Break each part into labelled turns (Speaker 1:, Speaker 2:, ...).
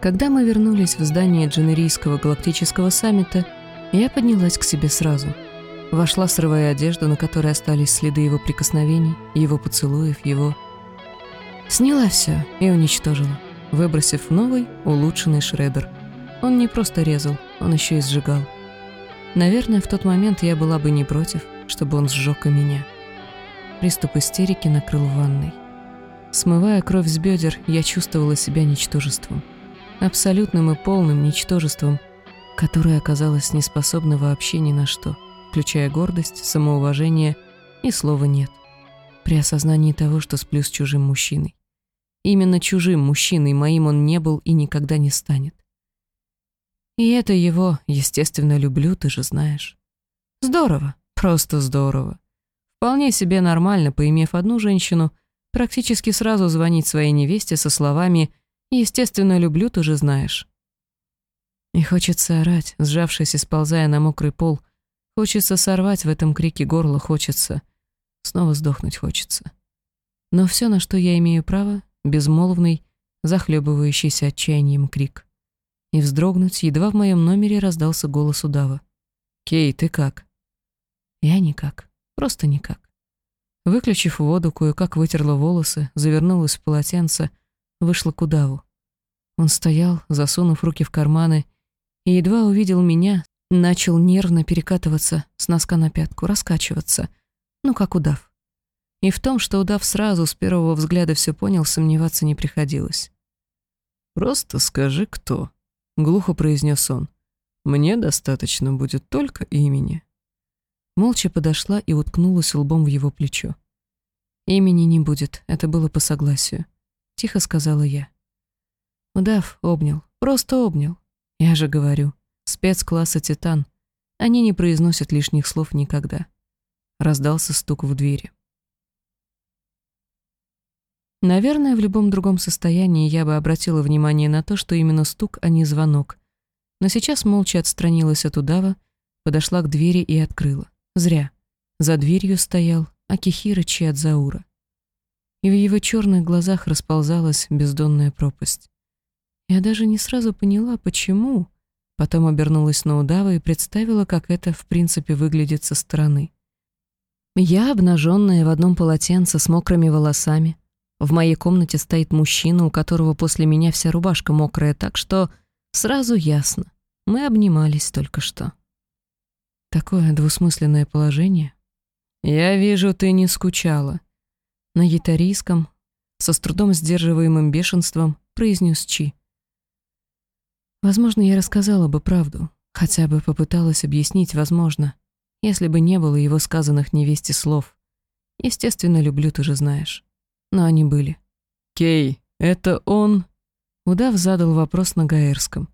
Speaker 1: Когда мы вернулись в здание Дженерийского галактического саммита, я поднялась к себе сразу. Вошла, срывая одежду, на которой остались следы его прикосновений, его поцелуев, его... Сняла все и уничтожила, выбросив новый, улучшенный шредер. Он не просто резал, он еще и сжигал. Наверное, в тот момент я была бы не против, чтобы он сжег и меня. Приступ истерики накрыл ванной. Смывая кровь с бедер, я чувствовала себя ничтожеством абсолютным и полным ничтожеством, которое оказалось неспособно вообще ни на что, включая гордость, самоуважение и слова «нет», при осознании того, что сплю с чужим мужчиной. Именно чужим мужчиной моим он не был и никогда не станет. И это его, естественно, люблю, ты же знаешь. Здорово, просто здорово. Вполне себе нормально, поимев одну женщину, практически сразу звонить своей невесте со словами Естественно, люблю, ты же знаешь. И хочется орать, сжавшись и сползая на мокрый пол. Хочется сорвать в этом крике горло, хочется. Снова сдохнуть хочется. Но все, на что я имею право, безмолвный, захлебывающийся отчаянием крик. И вздрогнуть, едва в моем номере раздался голос удава. «Кей, ты как?» Я никак, просто никак. Выключив воду, кое-как вытерла волосы, завернулась в полотенце, вышла к удаву. Он стоял, засунув руки в карманы, и едва увидел меня, начал нервно перекатываться с носка на пятку, раскачиваться, ну как удав. И в том, что удав сразу с первого взгляда все понял, сомневаться не приходилось. «Просто скажи, кто», — глухо произнес он. «Мне достаточно будет только имени». Молча подошла и уткнулась лбом в его плечо. «Имени не будет, это было по согласию тихо сказала я. Удав обнял, просто обнял. Я же говорю, спецкласса «Титан». Они не произносят лишних слов никогда. Раздался стук в двери. Наверное, в любом другом состоянии я бы обратила внимание на то, что именно стук, а не звонок. Но сейчас молча отстранилась от удава, подошла к двери и открыла. Зря. За дверью стоял Акихира Чиадзаура и в его черных глазах расползалась бездонная пропасть. Я даже не сразу поняла, почему. Потом обернулась на удава и представила, как это, в принципе, выглядит со стороны. Я, обнаженная в одном полотенце с мокрыми волосами. В моей комнате стоит мужчина, у которого после меня вся рубашка мокрая, так что сразу ясно. Мы обнимались только что. Такое двусмысленное положение. «Я вижу, ты не скучала», на ятарийском, со с трудом сдерживаемым бешенством, произнес Чи. Возможно, я рассказала бы правду, хотя бы попыталась объяснить, возможно, если бы не было его сказанных невесте слов. Естественно, люблю, ты же знаешь. Но они были. «Кей, это он?» Удав задал вопрос на гаэрском.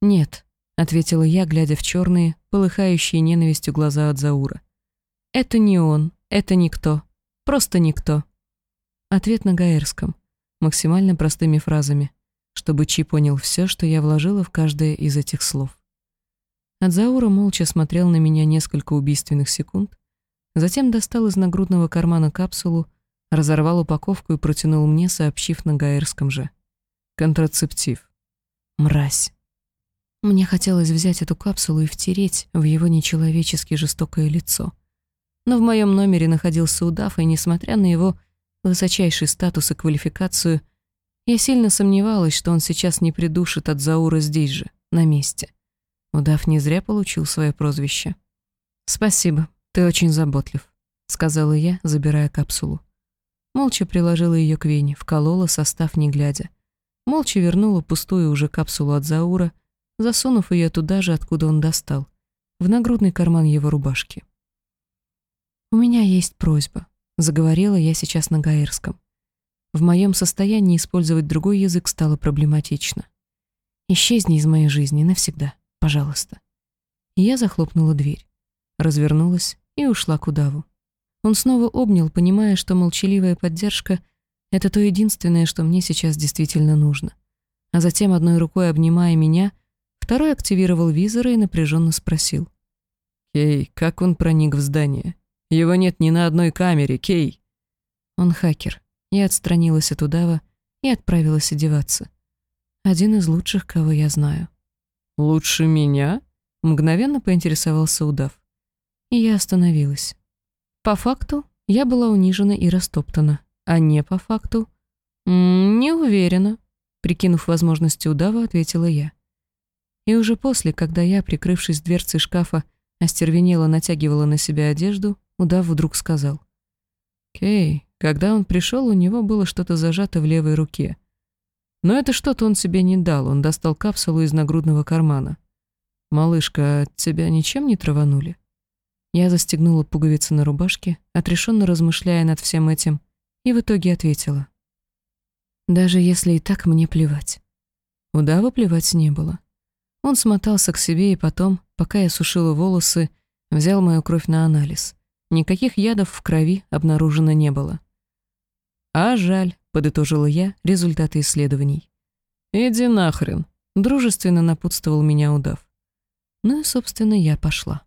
Speaker 1: «Нет», — ответила я, глядя в черные, полыхающие ненавистью глаза от Заура. «Это не он, это никто, просто никто». Ответ на гаэрском, максимально простыми фразами, чтобы Чи понял все, что я вложила в каждое из этих слов. Адзаура молча смотрел на меня несколько убийственных секунд, затем достал из нагрудного кармана капсулу, разорвал упаковку и протянул мне, сообщив на гаэрском же. «Контрацептив». Мразь. Мне хотелось взять эту капсулу и втереть в его нечеловечески жестокое лицо. Но в моем номере находился удав, и, несмотря на его высочайший статус и квалификацию, я сильно сомневалась, что он сейчас не придушит от Заура здесь же, на месте. Удав не зря получил свое прозвище. «Спасибо, ты очень заботлив», — сказала я, забирая капсулу. Молча приложила ее к вене, вколола состав не глядя. Молча вернула пустую уже капсулу от Заура, засунув ее туда же, откуда он достал, в нагрудный карман его рубашки. «У меня есть просьба», Заговорила я сейчас на гаэрском. В моем состоянии использовать другой язык стало проблематично. Исчезни из моей жизни навсегда, пожалуйста. Я захлопнула дверь, развернулась и ушла к удаву. Он снова обнял, понимая, что молчаливая поддержка — это то единственное, что мне сейчас действительно нужно. А затем, одной рукой обнимая меня, второй активировал визоры и напряженно спросил. «Кей, как он проник в здание?» Его нет ни на одной камере, Кей. Он хакер. Я отстранилась от удава и отправилась одеваться. Один из лучших, кого я знаю.
Speaker 2: «Лучше меня?» — мгновенно поинтересовался удав.
Speaker 1: И я остановилась. По факту, я была унижена и растоптана, а не по факту. «М -м, «Не уверена», — прикинув возможности удава, ответила я. И уже после, когда я, прикрывшись дверцей шкафа, остервенело натягивала на себя одежду, удав вдруг сказал.
Speaker 2: «Кей, когда он пришел, у него было что-то зажато в левой руке. Но это что-то он себе не дал, он достал капсулу из нагрудного кармана. «Малышка, тебя ничем не траванули?»
Speaker 1: Я застегнула пуговицы на рубашке, отрешенно размышляя над всем этим, и в итоге ответила. «Даже если и так, мне плевать». Удава плевать не было. Он смотался к себе и потом, пока я сушила волосы, взял мою кровь на анализ. Никаких ядов в крови обнаружено не было.
Speaker 2: «А жаль», — подытожила я результаты исследований.
Speaker 1: «Иди нахрен», — дружественно напутствовал меня удав. Ну и, собственно, я пошла.